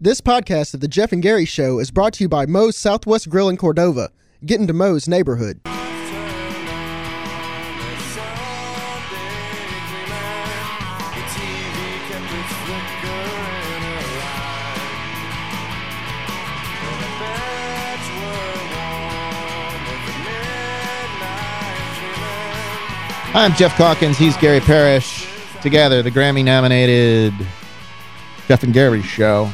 This podcast of the Geoff and Gary Show is brought to you by Moe's Southwest Grill in Cordova. Get into Moe's neighborhood. I'm Geoff Calkins. He's Gary Parrish. Together, the Grammy-nominated Geoff and Gary Show.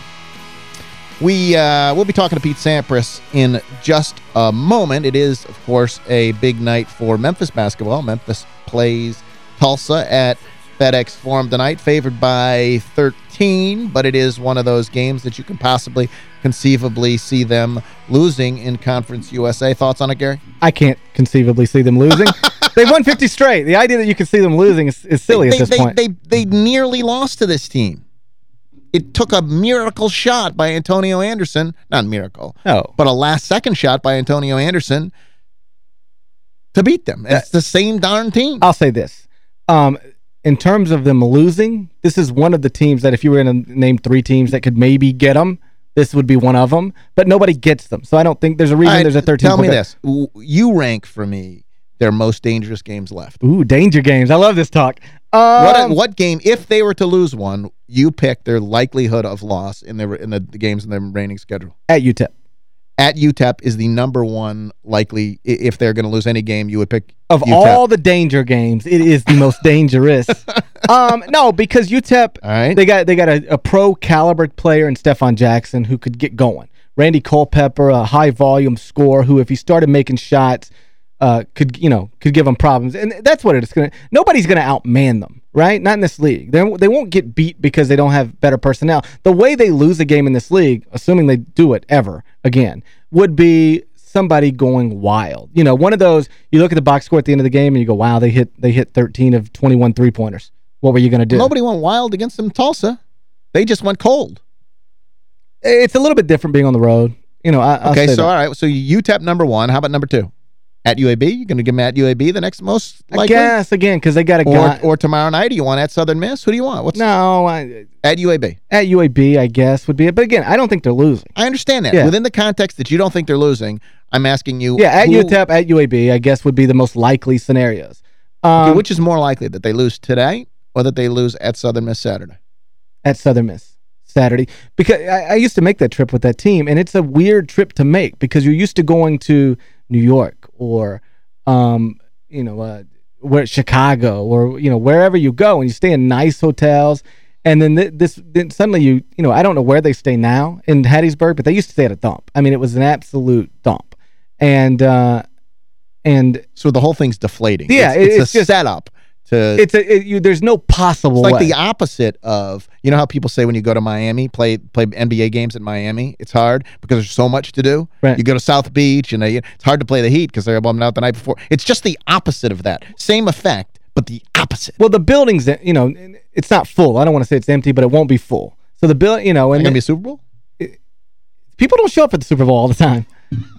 We, uh, we'll be talking to Pete Sampras in just a moment. It is, of course, a big night for Memphis basketball. Memphis plays Tulsa at FedEx Forum tonight, favored by 13, but it is one of those games that you can possibly, conceivably see them losing in Conference USA. Thoughts on it, Gary? I can't conceivably see them losing. They've won 50 straight. The idea that you can see them losing is, is silly they, at this they, point. They, they nearly lost to this team. It took a miracle shot by Antonio Anderson. Not miracle. No. But a last-second shot by Antonio Anderson to beat them. It's the same darn team. I'll say this. Um, in terms of them losing, this is one of the teams that if you were going to name three teams that could maybe get them, this would be one of them. But nobody gets them. So I don't think there's a reason Right, there's a 13. Tell me this. You rank for me their most dangerous games left. Ooh, danger games. I love this talk. Um, what what game, if they were to lose one, you pick their likelihood of loss in their in the, the games in their remaining schedule? At UTEP. At UTEP is the number one likely, if they're going to lose any game, you would pick Of UTEP. all the danger games, it is the most dangerous. um, no, because UTEP, right. they got they got a, a pro caliber player in Stefon Jackson who could get going. Randy Culpepper, a high volume scorer who, if he started making shots, uh, could you know could give them problems. And that's what it is going to. Nobody's going to outman them, right? Not in this league. They they won't get beat because they don't have better personnel. The way they lose a game in this league, assuming they do it ever again, would be somebody going wild. You know, one of those you look at the box score at the end of the game and you go, "Wow, they hit they hit 13 of 21 three-pointers." What were you going to do? Nobody went wild against them Tulsa. They just went cold. It's a little bit different being on the road. You know, I, okay, so that. all right. So UTEP number one. How about number two? At UAB? You're going to give them at UAB the next most likely? I guess again because they got a Or, guy. or tomorrow night, do you want at Southern Miss? Who do you want? What's no, I, At UAB. at UAB, I guess would be it. But again, I don't think they're losing. I understand that. Yeah. Within the context that you don't think they're losing, I'm asking you. Yeah, at who- UTEP, at UAB, I guess would be the most likely scenarios. Um, okay, which is more likely, that they lose today or that they lose at Southern Miss Saturday? at Southern Miss Saturday because I, I used to make that trip with that team and it's a weird trip to make because you're used to going to New York or um you know uh where Chicago or you know wherever you go and you stay in nice hotels and then th this then suddenly you you know I don't know where they stay now in Hattiesburg but they used to stay at a dump. I mean it was an absolute dump. And uh and So the whole thing's deflating. Yeah, it's, it's, it's a just- setup to it's a it, you there's no possible It's like way. the opposite of, you know how people say when you go to Miami, play play NBA games in Miami, it's hard because there's so much to do. Right. You go to South Beach and uh, it's hard to play the Heat because they're bumming out the night before. It's just the opposite of that. Same effect, but the opposite. Well, the building's, you know, it's not full. I don't want to say it's empty, but it won't be full. So the bill, you know, and to be a Super Bowl? people don't show up at the Super Bowl all the time.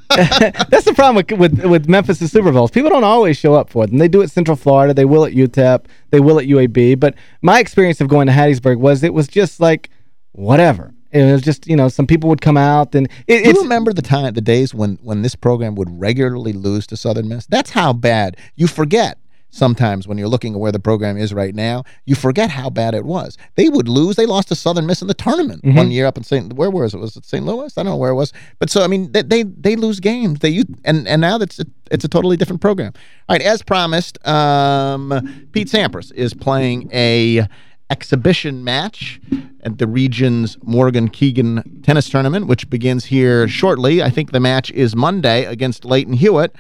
That's the problem with, with with Memphis' Super Bowls. People don't always show up for them. They do it Central Florida. They will at UTEP. They will at UAB. But my experience of going to Hattiesburg was it was just like whatever. It was just, you know, some people would come out and it, Do you remember the time, the days when when this program would regularly lose to Southern Miss? That's how bad. You forget sometimes when you're looking at where the program is right now, you forget how bad it was. They would lose. They lost to Southern Miss in the tournament Mm-hmm. one year up in St. Where was it? Was it St. Louis? I don't know where it was. But so I mean, they they, they lose games. They and and now that's a, it's a totally different program. All right, as promised, um, Pete Sampras is playing a exhibition match at the Regions Morgan Keegan tennis tournament, which begins here shortly. I think the match is Monday against Lleyton Hewitt.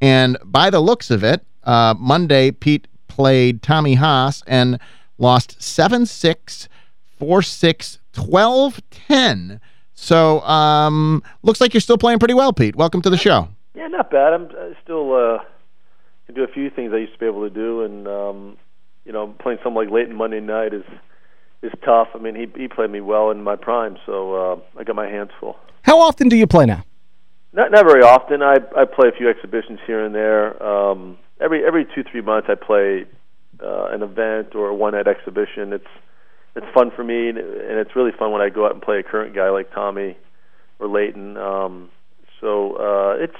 And by the looks of it, uh, Monday, Pete played Tommy Haas and lost 7-6, 4-6, 12-10. So, um, looks like you're still playing pretty well, Pete. Welcome to the show. Yeah, not bad. I'm still uh, can do a few things I used to be able to do, and um, you know, playing something like Lleyton Monday night is is tough. I mean, he he played me well in my prime, so uh, I got my hands full. how often do you play now? Not not very often. I I play a few exhibitions here and there. Um, every every two three months, I play uh, an event or a one night exhibition. It's it's fun for me, and, it's really fun when I go out and play a current guy like Tommy or Lleyton. Um, so uh, it's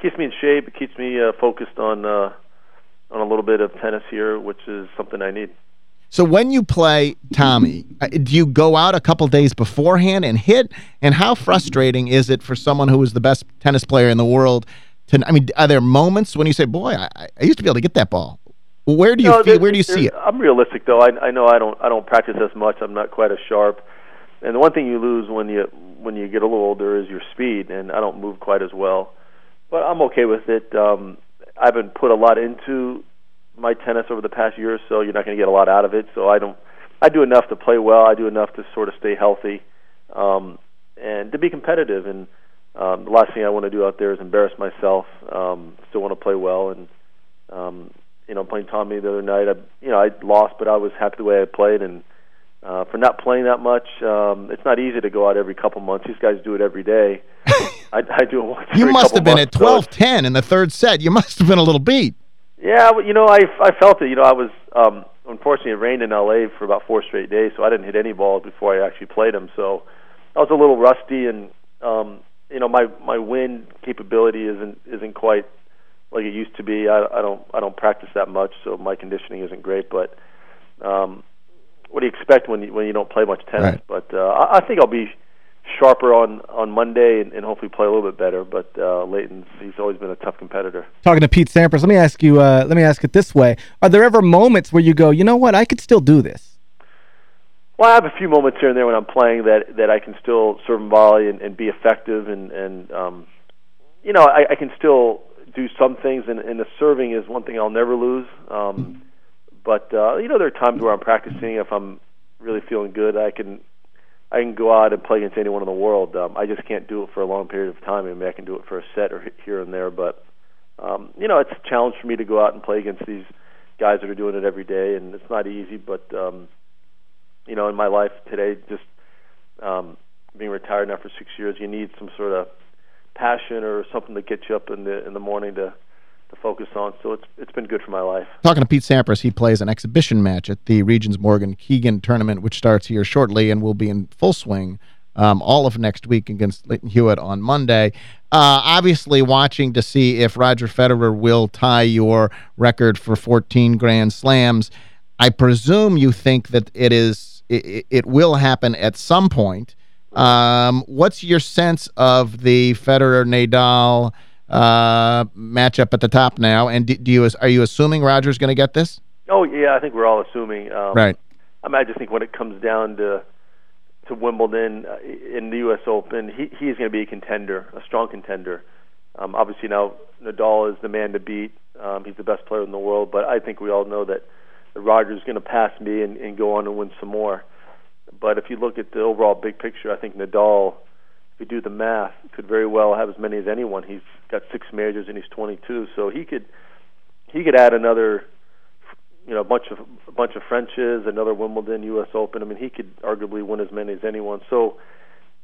keeps me in shape. It keeps me uh, focused on uh, on a little bit of tennis here, which is something I need. So when you play Tommy, uh, do you go out a couple days beforehand and hit? And how frustrating is it for someone who is the best tennis player in the world? To I mean, are there moments when you say, "Boy, I, I used to be able to get that ball"? Where do you no, feel, where do you see it? I'm realistic though. I I know I don't I don't practice as much. I'm not quite as sharp. And the one thing you lose when you when you get a little older is your speed, and I don't move quite as well. But I'm okay with it. Um, I haven't put a lot into my tennis over the past year or so. You're not going to get a lot out of it. So I don't. I do enough to play well. I do enough to sort of stay healthy, um, and to be competitive. And um, the last thing I want to do out there is embarrass myself. Um, still want to play well, and um, you know, playing Tommy the other night, I you know I lost, but I was happy the way I played, and uh, for not playing that much, um, it's not easy to go out every couple months. These guys do it every day. I, I do it once. You must have been months, at 12-10 so in the third set. You must have been a little beat. Yeah, you know, I I felt it. You know, I was um unfortunately it rained in L.A. for about four straight days, so I didn't hit any balls before I actually played them. So I was a little rusty, and um, you know, my my wind capability isn't isn't quite like it used to be. I, I don't I don't practice that much, so my conditioning isn't great. But um, what do you expect when you when you don't play much tennis? Right. But uh, I, I think I'll be sharper on on Monday and, and hopefully play a little bit better. But uh, Lleyton's he's always been a tough competitor. Talking to Pete Sampras, let me ask you. Uh, let me ask it this way: Are there ever moments where you go, you know what, I could still do this? Well, I have a few moments here and there when I'm playing that that I can still serve and volley and, and be effective, and and um, you know I, I can still do some things, and, and the serving is one thing I'll never lose. Um, but uh, you know, there are times where I'm practicing. If I'm really feeling good, I can I can go out and play against anyone in the world. Um, I just can't do it for a long period of time. I mean, I can do it for a set or here and there, but um, you know, it's a challenge for me to go out and play against these guys that are doing it every day, and it's not easy. But um, you know, in my life today, just um, being retired now for six years, you need some sort of passion or something to get you up in the in the morning to to focus on. So it's it's been good for my life. Talking to Pete Sampras, he plays an exhibition match at the Regions Morgan Keegan tournament, which starts here shortly and will be in full swing um, all of next week against Lleyton Hewitt on Monday. Uh, obviously watching to see if Roger Federer will tie your record for 14 Grand Slams. I presume you think that it is it, it will happen at some point. Um, what's your sense of the Federer-Nadal uh, matchup at the top now? And do, do you are you assuming Roger's going to get this? Oh, yeah, I think we're all assuming. Um, right. I mean, I just think when it comes down to to Wimbledon uh, in the U.S. Open, he he's going to be a contender, a strong contender. Um, obviously, now Nadal is the man to beat. Um, he's the best player in the world, but I think we all know that, that Roger's going to pass me and, and go on and win some more. But if you look at the overall big picture, I think Nadal, if you do the math, could very well have as many as anyone. He's got six majors and he's 22, so he could he could add another, you know, a bunch of a bunch of Frenches, another Wimbledon, U.S. Open. I mean, he could arguably win as many as anyone. So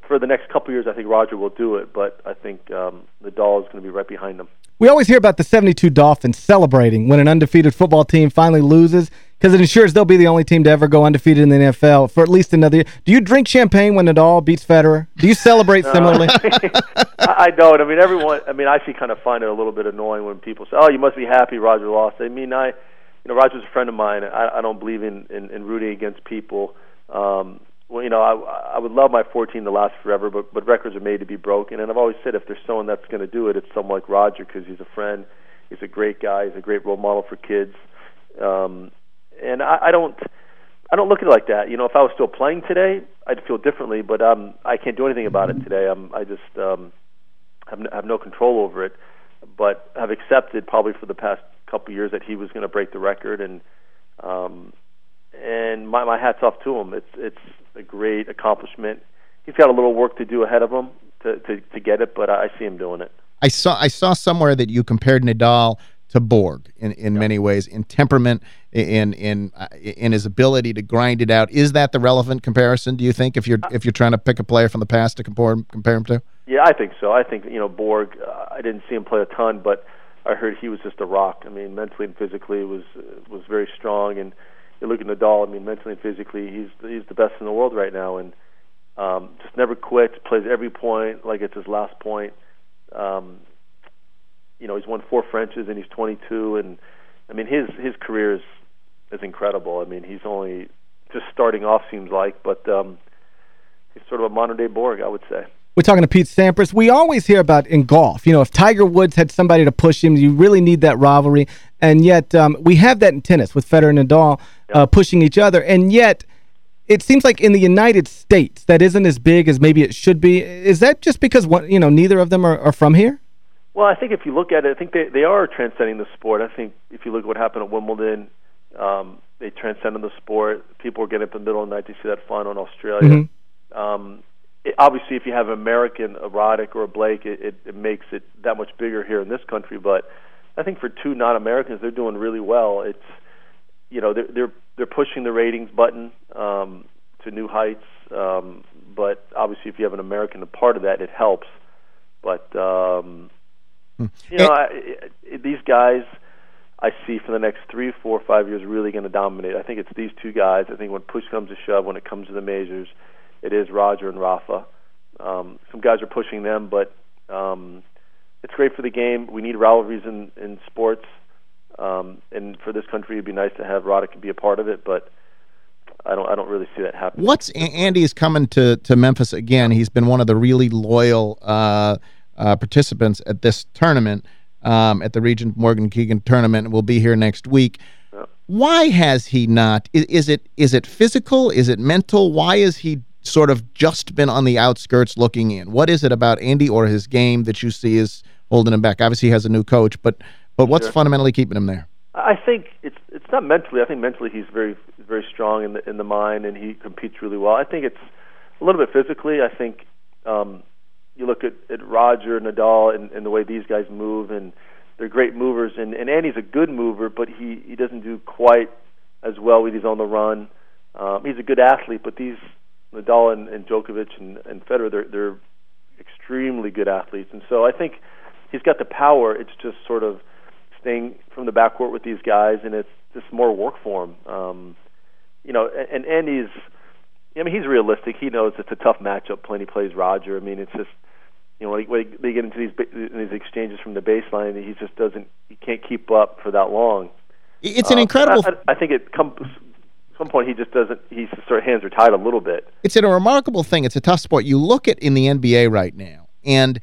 for the next couple years, I think Roger will do it, but I think um, Nadal is going to be right behind him. We always hear about the 72 Dolphins celebrating when an undefeated football team finally loses because it ensures they'll be the only team to ever go undefeated in the NFL for at least another year. Do you drink champagne when Nadal beats Federer? Do you celebrate similarly? I don't. I mean, everyone, I mean, I actually kind of find it a little bit annoying when people say, oh, you must be happy Roger lost. I mean, I, you know, Roger's a friend of mine. I, I don't believe in, in, in rooting against people. Um, well, you know, I, I would love my 14 to last forever, but, but records are made to be broken. And I've always said if there's someone that's going to do it, it's someone like Roger because he's a friend. He's a great guy. He's a great role model for kids. Um, and I, I don't I don't look at it like that. You know, if I was still playing today, I'd feel differently. But um, I can't do anything about it today. I'm I just um, have, have no control over it. But have accepted probably for the past couple years that he was going to break the record, and um, and my my hats off to him. It's it's a great accomplishment. He's got a little work to do ahead of him to to, to get it, but I see him doing it. I saw I saw somewhere that you compared Nadal to Borg in, in yep. many ways, in temperament, in in uh, in his ability to grind it out. Is that the relevant comparison, do you think, if you're if you're trying to pick a player from the past to compare, compare him to? Yeah, I think so. I think, you know, Borg, uh, I didn't see him play a ton, but I heard he was just a rock. I mean, mentally and physically was was very strong and you look at Nadal. I mean, mentally and physically, he's he's the best in the world right now, and um, just never quits. Plays every point like it's his last point. Um, you know, he's won four Frenches and he's 22, and I mean his his career is is incredible. I mean, he's only just starting off seems like, but um, he's sort of a modern day Borg, I would say. We're talking to Pete Sampras. We always hear about in golf, you know, if Tiger Woods had somebody to push him, you really need that rivalry. And yet um, we have that in tennis with Federer and Nadal uh, pushing each other. And yet it seems like in the United States that isn't as big as maybe it should be. Is that just because, one, you know, neither of them are, are from here? Well, I think if you look at it, I think they, they are transcending the sport. I think if you look at what happened at Wimbledon, um, they transcended the sport. People were getting up in the middle of the night to see that final in Australia. Mm -hmm. um, it, obviously, if you have an American, a Roddick or a Blake, it, it, it makes it that much bigger here in this country. But I think for two non-Americans, they're doing really well. It's you know they're they're they're pushing the ratings button um, to new heights. Um, but obviously, if you have an American a part of that, it helps. But um. You know, I, I, these guys. I see for the next three, four, five years really going to dominate. I think it's these two guys. I think when push comes to shove, when it comes to the majors, it is Roger and Rafa. Um, some guys are pushing them, but um, it's great for the game. We need rivalries in, in sports, um, and for this country, it'd be nice to have Roddick be a part of it, but I don't I don't really see that happening. What's Andy is coming to to Memphis again. He's been one of the really loyal uh, uh, participants at this tournament, um, at the Regent Morgan Keegan tournament, will be here next week. Why has he not? Is, is it is it physical? Is it mental? Why is he sort of just been on the outskirts looking in? What is it about Andy or his game that you see is holding him back? Obviously, he has a new coach, but but what's sure. fundamentally keeping him there? I think it's it's not mentally. I think mentally he's very very strong in the in the mind and he competes really well. I think it's a little bit physically. I think um, you look at, at Roger and Nadal and, and the way these guys move and they're great movers and, and Andy's a good mover, but he he doesn't do quite as well when he's on the run. Um, he's a good athlete, but these Nadal and, and Djokovic and, and Federer, they're, they're extremely good athletes, and so I think he's got the power. It's just sort of staying from the backcourt with these guys, and it's just more work for him. Um, you know, and Andy's, I mean, he's realistic. He knows it's a tough matchup. Plenty plays Roger. I mean, it's just, you know, when, they get into these these exchanges from the baseline, he just doesn't, he can't keep up for that long. It's an uh, incredible. I, I think it comes at some point he just doesn't he sort of hands are tied a little bit. It's a remarkable thing. It's a tough sport. You look at in the NBA right now and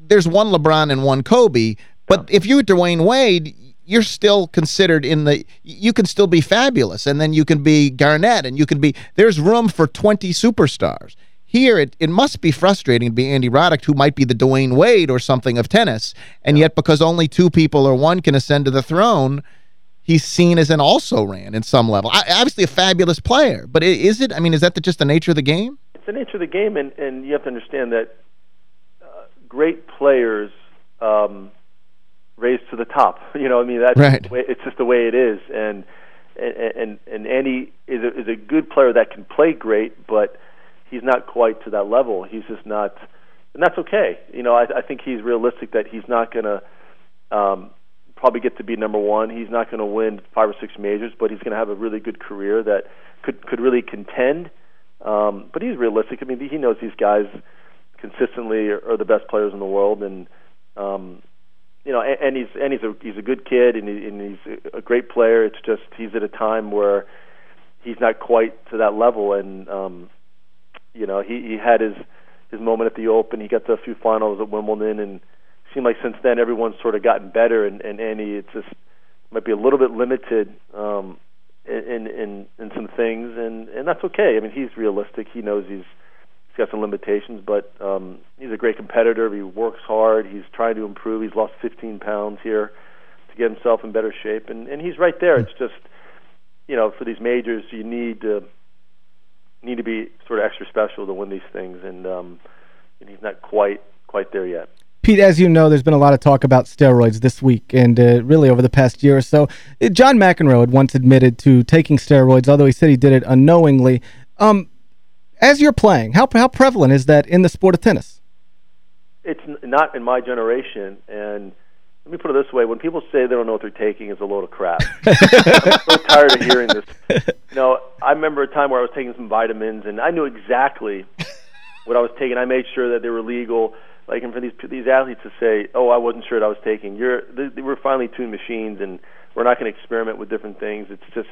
there's one LeBron and one Kobe, but yeah. if you're Dwyane Wade, you're still considered in the you can still be fabulous and then you can be Garnett and you can be there's room for 20 superstars. Here, it, it must be frustrating to be Andy Roddick, who might be the Dwyane Wade or something of tennis, and yeah. yet because only two people or one can ascend to the throne – he's seen as an also-ran in some level. I, obviously a fabulous player, but is it, I mean, is that the, just the nature of the game? It's the nature of the game, and, and you have to understand that uh, great players um, raise to the top. You know, I mean, that's right. way, it's just the way it is. and And and and Andy is a, is a good player that can play great, but he's not quite to that level. He's just not, and that's okay. You know, I, I think he's realistic that he's not going to um, probably get to be number one. He's not going to win five or six majors, but he's going to have a really good career that could could really contend. Um, but he's realistic. I mean, he knows these guys consistently are, are the best players in the world, and um, you know, and, and he's and he's a he's a good kid, and, he, and he's a great player. It's just he's at a time where he's not quite to that level, and um, you know, he he had his his moment at the Open. He got to a few finals at Wimbledon, and seemed like since then everyone's sort of gotten better, and, and Andy it's just might be a little bit limited um, in, in in some things, and and that's okay. I mean, he's realistic. He knows he's he's got some limitations, but um, he's a great competitor. He works hard. He's trying to improve. He's lost 15 pounds here to get himself in better shape, and and he's right there. It's just you know for these majors you need to need to be sort of extra special to win these things, and um, and he's not quite quite there yet. Pete, as you know, there's been a lot of talk about steroids this week and uh, really over the past year or so. Uh, John McEnroe had once admitted to taking steroids, although he said he did it unknowingly. Um, as you're playing, how how prevalent is that in the sport of tennis? It's not in my generation, and let me put it this way: when people say they don't know what they're taking, it's a load of crap. I'm so tired of hearing this. You know, I remember a time where I was taking some vitamins, and I knew exactly what I was taking. I made sure that they were legal. Like, and for these these athletes to say, "Oh, I wasn't sure what I was taking," you're they, they were finely tuned machines, and we're not going to experiment with different things. It's just,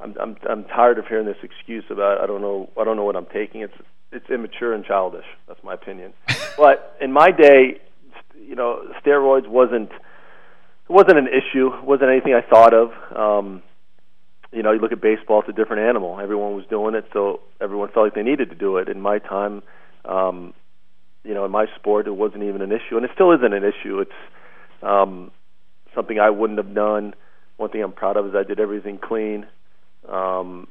I'm I'm I'm tired of hearing this excuse about I don't know I don't know what I'm taking. It's it's immature and childish. That's my opinion. but in my day, you know, steroids wasn't it wasn't an issue. Wasn't anything I thought of. Um, you know, you look at baseball; it's a different animal. Everyone was doing it, so everyone felt like they needed to do it. In my time, um, you know, in my sport, it wasn't even an issue, and it still isn't an issue. It's um, something I wouldn't have done. One thing I'm proud of is I did everything clean. Um,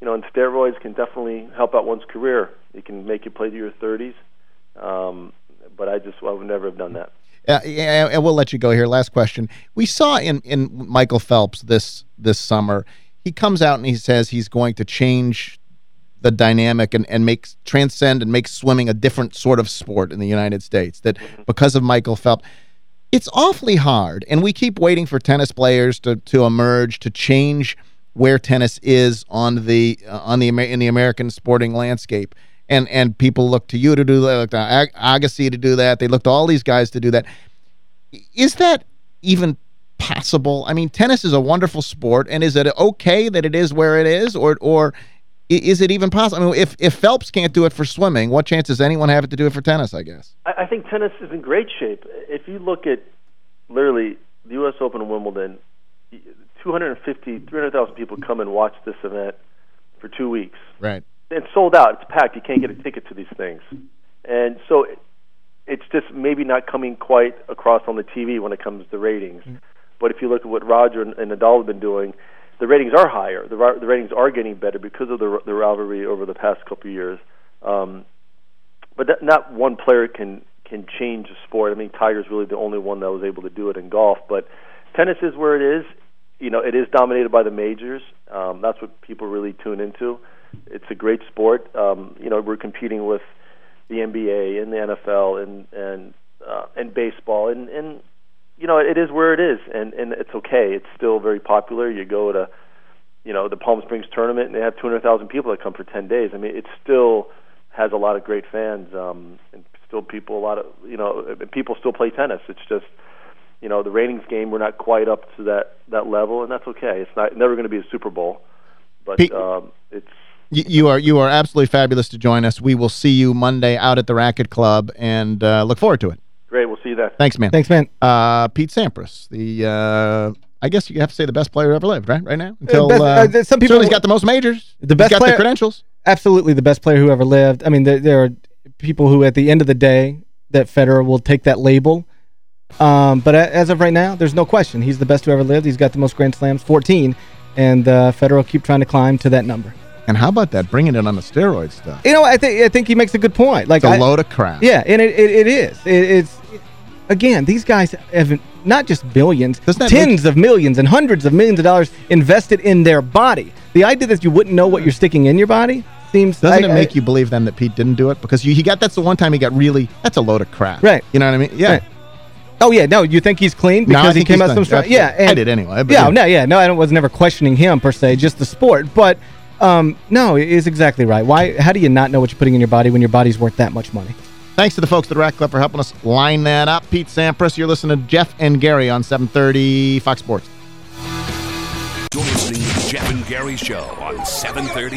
you know, and steroids can definitely help out one's career. It can make you play to your 30s. Um, but I just I would never have done that. Uh, yeah, and we'll let you go here. Last question. We saw in in Michael Phelps this this summer. He comes out and he says he's going to change the dynamic and, and make transcend and make swimming a different sort of sport in the United States. That mm-hmm. because of Michael Phelps, it's awfully hard. And we keep waiting for tennis players to to emerge to change where tennis is on the uh, on the in the American sporting landscape and and people look to you to do that, look to Agassi to do that. They look to all these guys to do that. Is that even possible? I mean, tennis is a wonderful sport, and is it okay that it is where it is, or or is it even possible? I mean, if if Phelps can't do it for swimming, what chance does anyone have to do it for tennis? I guess. I, I think tennis is in great shape. If you look at literally the U.S. Open and Wimbledon, 250, 300,000 people come and watch this event for two weeks. Right it's sold out. It's packed. You can't get a ticket to these things, and so it's just maybe not coming quite across on the TV when it comes to ratings. Mm. But if you look at what Roger and, and Nadal have been doing, the ratings are higher. The, the ratings are getting better because of the the rivalry over the past couple of years. Um, but that, not one player can can change the sport. I mean, Tiger's really the only one that was able to do it in golf. But tennis is where it is. You know, it is dominated by the majors. Um, that's what people really tune into it's a great sport. Um, you know, we're competing with the NBA and the NFL and and uh, and baseball and and you know it is where it is and and it's okay. It's still very popular. You go to you know the Palm Springs tournament and they have 200,000 people that come for 10 days. I mean, it still has a lot of great fans um, and still people a lot of you know people still play tennis. It's just you know the ratings game we're not quite up to that that level and that's okay. It's not never going to be a Super Bowl, but um, it's you are you are absolutely fabulous to join us. We will see you Monday out at the Racquet Club and uh, look forward to it. Great. We'll see you there. Thanks, man. Thanks, man. Uh, Pete Sampras, the uh, I guess you have to say the best player ever lived, right? Right now, until best, uh, uh some people he's got the most majors. The best he's got player, the credentials. Absolutely, the best player who ever lived. I mean, there, there are people who, at the end of the day, that Federer will take that label. Um, but as of right now, there's no question. He's the best who ever lived. He's got the most Grand Slams, 14, and uh, Federer will keep trying to climb to that number. And how about that, bringing it on the steroid stuff? You know, I think I think he makes a good point. Like it's a I, load of crap. Yeah, and it, it, it is. It, it's again, these guys have not just billions, tens of millions and hundreds of millions of dollars invested in their body. The idea that you wouldn't know what you're sticking in your body seems... Doesn't I, it make I, you believe then that Pete didn't do it? Because you, he got that's the one time he got really... That's a load of crap. Right. You know what I mean? Yeah. Right. Oh, yeah. No, you think he's clean because no, he came out some. Yeah. And, I did anyway. yeah, yeah, no, yeah. No, I was never questioning him per se, just the sport. But um, no, it is exactly right. Why? How do you not know what you're putting in your body when your body's worth that much money? Thanks to the folks at the Racquet Club for helping us line that up. Pete Sampras, you're listening to Geoff and Gary on 730 Fox Sports. You're listening to the Geoff and Gary Show on 730